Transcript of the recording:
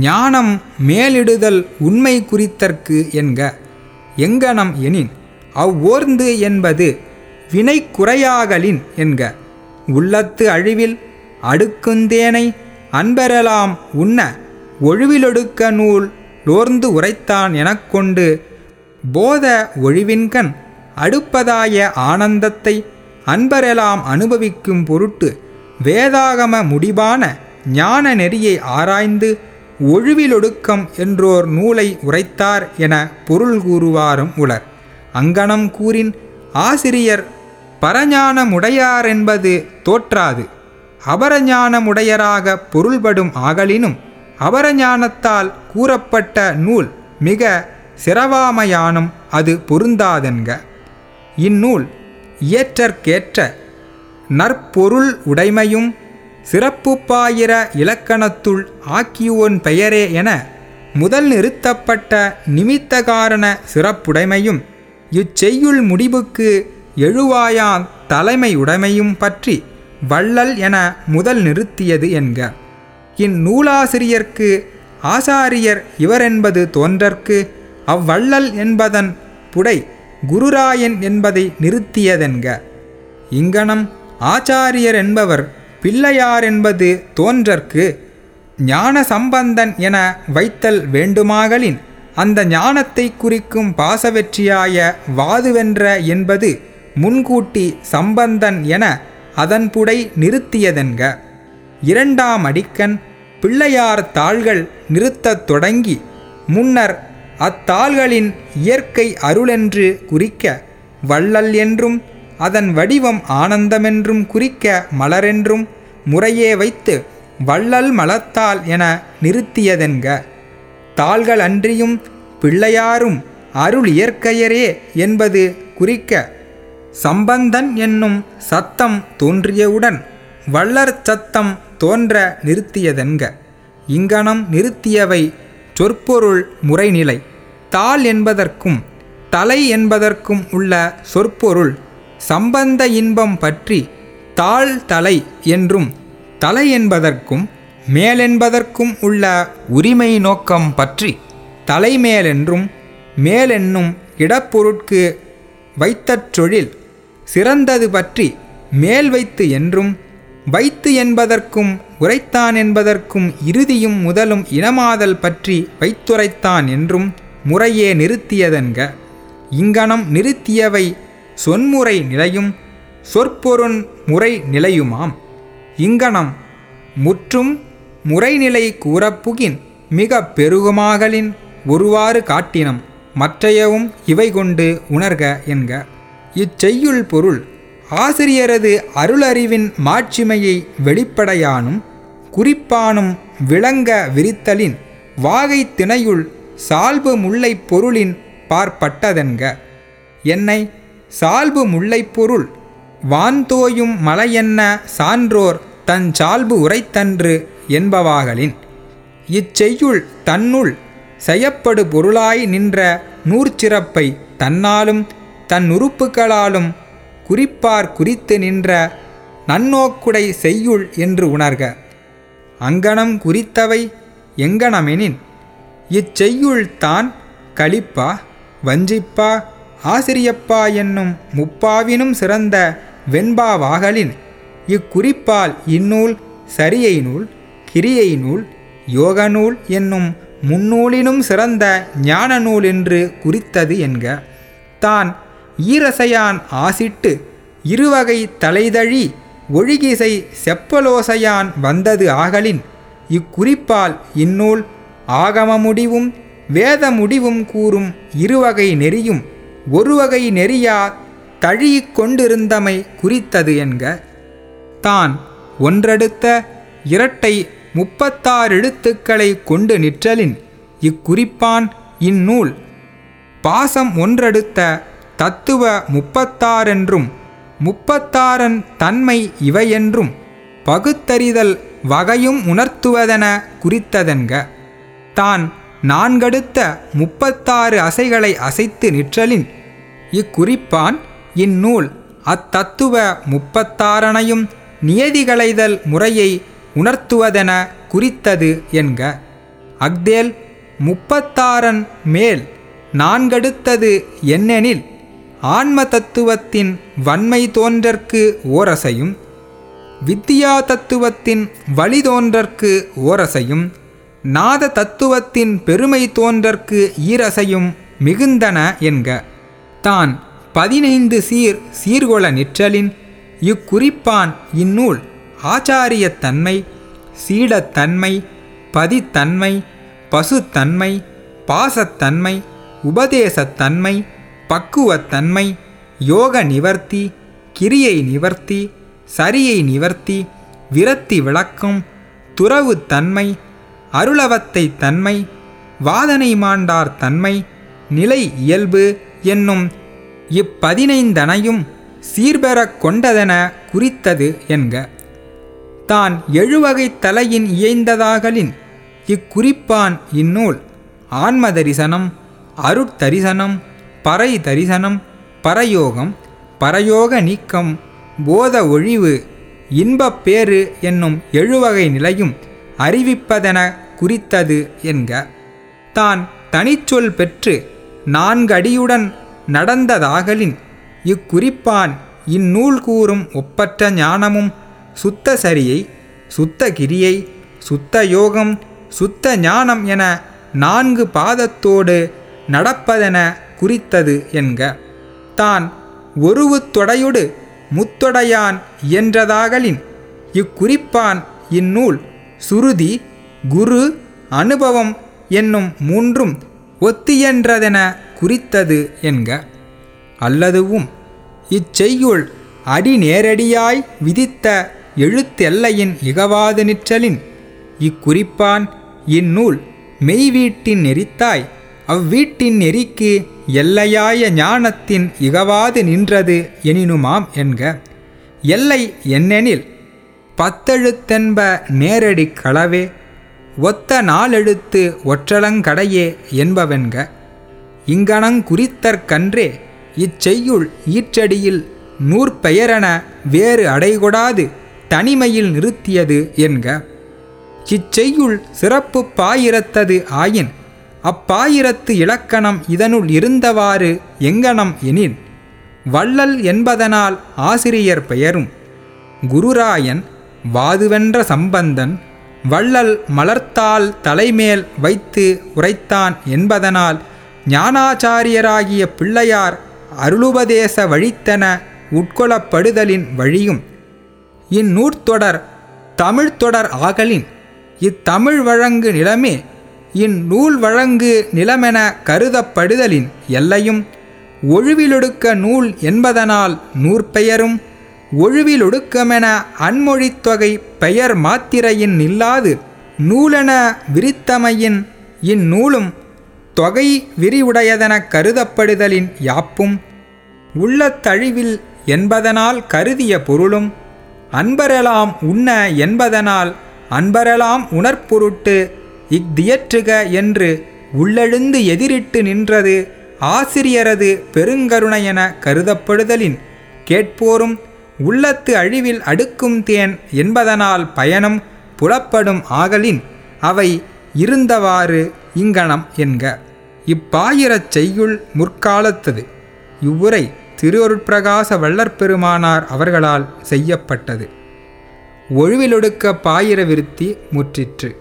ஞானம் மேலிடுதல் உண்மை குறித்தற்கு என்க. எங்கனம் எனின் அவ்வோர்ந்து என்பது வினை குறையாகலின் என்க. உள்ளத்து அழிவில் அடுக்குந்தேனை அன்பெறலாம் உண்ண ஒழிவிலொடுக்க நூல் லோர்ந்து உரைத்தான் எனக்கொண்டு போத ஒழிவின்கண் அடுப்பதாய ஆனந்தத்தை அன்பரெலாம் அனுபவிக்கும் பொருட்டு வேதாகம முடிவான ஞான நெறியை ஆராய்ந்து ஒழுவிலொடுக்கம் என்றோர் நூலை உரைத்தார் என பொருள் கூறுவாரும் உலர். அங்கனம் கூறின் ஆசிரியர் பரஞானமுடையாரென்பது தோற்றாது. அபரஞானமுடையராக பொருள்படும் ஆகலினும் அபரஞானத்தால் கூறப்பட்ட நூல் மிக சிறவாமையானும் அது பொருந்தாதென்க. இந்நூல் இயற்றற்கேற்ற நற்பொருள் உடைமையும் சிறப்புப்பாயிர இலக்கணத்துள் ஆக்கியோன் பெயரே என முதல் நிறுத்தப்பட்ட நிமித்த காரண சிறப்புடைமையும் இச்செய்யுள் முடிவுக்கு எழுவாயான் தலைமையுடைமையும் பற்றி வள்ளல் என முதல் நிறுத்தியது என்க. இந்நூலாசிரியர்க்கு ஆசாரியர் இவரென்பது தோன்றற்கு அவ்வள்ளல் என்பதன் புடை குருராயன் என்பதை நிறுத்தியதென்க. இங்கனம் ஆச்சாரியர் என்பவர் பிள்ளையார் என்பது தோன்றற்கு ஞான சம்பந்தன் என வைத்தல் வேண்டுமாகலின் அந்த ஞானத்தை குறிக்கும் பாசவெற்றியாய வாதுவென்ற என்பது முன்கூட்டி சம்பந்தன் என அதன்புடை நிறுத்தியதென்க. இரண்டாம் அடிக்கன் பிள்ளையார் தாள்கள் நிறுத்தத் தொடங்கி முன்னர் அத்தாள்களின் இயற்கை அருளென்று குறிக்க வள்ளல் என்றும் அதன் வடிவம் ஆனந்தமென்றும் குறிக்க மலரென்றும் முறையே வைத்து வள்ளல் மலத்தாள் என நிறுத்தியதென்க. தாள்கள் அன்றியும் பிள்ளையாரும் அருள் இயற்கையரே என்பது குறிக்க சம்பந்தன் என்னும் சத்தம் தோன்றியவுடன் வள்ளற் சத்தம் தோன்ற நிறுத்தியதென்க. இங்கனம் நிறுத்தியவை சொற்பொருள் முறைநிலை. தாள் என்பதற்கும் தலை என்பதற்கும் உள்ள சொற்பொருள் சம்பந்த இன்பம் பற்றி தாழ் தலை என்றும் தலை என்பதற்கும் மேலென்பதற்கும் உள்ள உரிமை நோக்கம் பற்றி தலைமேலென்றும் மேலென்னும் இடப்பொருட்கு வைத்தற்றொழில் சிறந்தது பற்றி மேல் வைத்து என்றும் வைத்து என்பதற்கும் உரைத்தான் என்பதற்கும் இறுதியும் முதலும் இனமாதல் பற்றி வைத்துரைத்தான் என்றும் முறையே நிறுத்தியதென்க இங்கனம் நிறுத்தியவை சொன்முறை நிலையும் சொற்பொருண் முறை நிலையுமாம். இங்கனம் முற்றும் முறைநிலை கூறப்புகின் மிக பெருகுமாகலின் ஒருவாறு காட்டினம் மற்றையவும் இவை கொண்டு உணர்க என்க. இச்செய்யுள் பொருள் ஆசிரியரது அருளறிவின் மாட்சிமையை வெளிப்படையானும் குறிப்பானும் விளங்க விரித்தலின் வாகை திணையுள் சால்பு முல்லைப் பொருளின் பார்ப்பட்டதென்க. என்னை சால்பு முல்லைப்பொருள். வான்தோயும் மலையென்ன சான்றோர் தன் சால்பு உரைத்தன்று என்பவாகலின். இச்செய்யுள் தன்னுள் செய்யப்படு பொருளாய் நின்ற நூற்சிறப்பை தன்னாலும் தன் உறுப்புகளாலும் குறிப்பார் குறித்து நின்ற நன்னோக்குடை செய்யுள் என்று உணர்க. அங்கனம் குறித்தவை எங்கனமெனின். இச்செய்யுள் தான் கழிப்பா வஞ்சிப்பா ஆசிரியப்பா என்னும் முப்பாவினும் சிறந்த வெண்பாவாகலின் இக்குறிப்பால் இந்நூல் சரியை நூல் கிரியை நூல் யோக நூல் என்னும் முன்னூலினும் சிறந்த ஞான நூல் என்று குறித்தது என்க. தான் ஈரசையான் ஆசிட்டு இருவகை தலைதழி ஒழுகிசை செப்பலோசையான் வந்தது ஆகலின் இக்குறிப்பால் இந்நூல் ஆகம முடிவும் வேத முடிவும் கூறும் இருவகை நெறியும் ஒருவகை நெறியா தழியிக் கொண்டிருந்தமை குறித்தது என்க. தான் ஒன்றடுத்த இரட்டை முப்பத்தாறெழுத்துக்களை கொண்டு நிற்றலின் இக்குறிப்பான் இந்நூல். பாசம் ஒன்றடுத்த தத்துவ முப்பத்தாறென்றும் முப்பத்தாறன் தன்மை இவையென்றும் பகுத்தறிதல் வகையும் உணர்த்துவதென குறித்ததென்க. தான் நான்கடுத்த முப்பத்தாறு அசைகளை அசைத்து நிற்றலின் இக்குறிப்பான் இந்நூல். அத்தத்துவ முப்பத்தாறனையும் நியதிகளைதல் முறையை உணர்த்துவதென குறித்தது என்க. அக்தேல் முப்பத்தாறன் மேல் நான்கடுத்தது என்னெனில் ஆன்ம தத்துவத்தின் வன்மை தோன்றற்கு ஓரசையும் வித்தியா தத்துவத்தின் வழி தோன்றற்கு ஓரசையும் நாத தத்துவத்தின் பெருமை தோன்றற்கு ஈரசையும் மிகுந்தன என்க. தான் பதினைந்து சீர் சீர்கொள நிற்றலின் இக்குறிப்பான் இந்நூல் ஆச்சாரியத்தன்மை சீடத்தன்மை பதித்தன்மை பசுத்தன்மை பாசத்தன்மை உபதேசத்தன்மை பக்குவத்தன்மை யோக நிவர்த்தி கிரியை நிவர்த்தி சரியை நிவர்த்தி விரத்தி விளக்கம் துறவு தன்மை அருளவத்தை தன்மை வாதனை மாண்டார் தன்மை நிலை இயல்பு என்னும் இப்பதினைந்தனையும் சீர்பெறக் கொண்டதென குறித்தது என்க. தான் எழுவகை தலையின் இயைந்ததாகலின் இக்குறிப்பான் இந்நூல் ஆன்ம தரிசனம் அருட்தரிசனம் பறை தரிசனம் பரயோகம் பரயோக நீக்கம் போத ஒழிவு இன்பப்பேறு என்னும் எழுவகை நிலையும் அறிவிப்பதென குறித்தது என்க. தான் தனிச்சொல் பெற்று நான்கடியுடன் நடந்ததாகலின் இக்குறிப்பான் இந்நூல் கூறும் ஒப்பற்ற ஞானமும் சுத்த சரியை சுத்த கிரியை சுத்த யோகம் சுத்த ஞானம் என நான்கு பாதத்தோடு நடப்பதென குறித்தது என்க. தான் ஒருவு தொடையுடு முத்தொடையான் என்றதாகலின் இக்குறிப்பான் இந்நூல் சுருதி குரு அனுபவம் என்னும் மூன்றும் ஒத்தியன்றதென குறித்தது என்க. அல்லதுவும் இச்செய்யுள் அடி நேரடியாய் விதித்த எழுத்தெல்லையின் இகவாது நிற்றலின். இக்குறிப்பான் இந்நூல் மெய்வீட்டின் நெறித்தாய் அவ்வீட்டின் நெறிக்கு எல்லையாய ஞானத்தின் இகவாது நின்றது எனினுமாம் என்க. எல்லை என்னெனில் பத்தெழுத்தென்ப நேரடி களவே ஒத்த நாளெழுத்து ஒற்றலங்கடையே என்பவென்க இங்கனங்குறித்தற்கன்றே இச்செய்யுள் ஈற்றடியில் நூற்பெயரென வேறு அடைகொடாது தனிமையில் நிறுத்தியது என்க. இச்செய்யுள் சிறப்பு பாயிரத்தது ஆயின் அப்பாயிரத்து இலக்கணம் இதனுள் இருந்தவாறு எங்கனம் எனின் வள்ளல் என்பதனால் ஆசிரியர் பெயரும் குருராயன் வாதுவென்ற சம்பந்தன் வள்ளல் மலர்த்தால் தலைமேல் வைத்து உரைத்தான் என்பதனால் ஞானாச்சாரியராகிய பிள்ளையார் அருளுபதேச வழித்தன உட்கொள்ளப்படுதலின் வழியும். இந்நூற்தொடர் தமிழ்தொடர் ஆகலின். இத்தமிழ் வழங்கு நிலமே இந்நூல் வழங்கு நிலமென கருதப்படுதலின் எல்லையும். ஒழுவிலொடுக்க நூல் என்பதனால் நூற்பெயரும் ஒழுவிலொடுக்கமென அன்மொழித்தொகை பெயர் மாத்திரையின் நில்லாது நூலென விரித்தமையின் இந்நூலும் தொகை விரிவுடையதெனக் கருதப்படுதலின் யாப்பும் உள்ளத்தழிவில் என்பதனால் கருதிய பொருளும் அன்பரெலாம் உண்ண என்பதனால் அன்பரெலாம் உணர்பொருட்டு இக்தியற்றுக என்று உள்ளெழுந்து எதிரிட்டு நின்றது ஆசிரியரது பெருங்கருணையென கருதப்படுதலின் கேட்போரும் உள்ளத்து அழிவில் அடுக்கும் தேன் என்பதனால் பயணம் புலப்படும் ஆகலின் அவை இருந்தவாறு இங்கனம் என்க. இப்பாயிரச் செய்யுள் முற்காலத்தது. இவ்வுரை திருவருட்பிரகாச வள்ளற்பெருமானார் அவர்களால் செய்யப்பட்டது. ஒழுவிலொடுக்க பாயிர விருத்தி முற்றிற்று.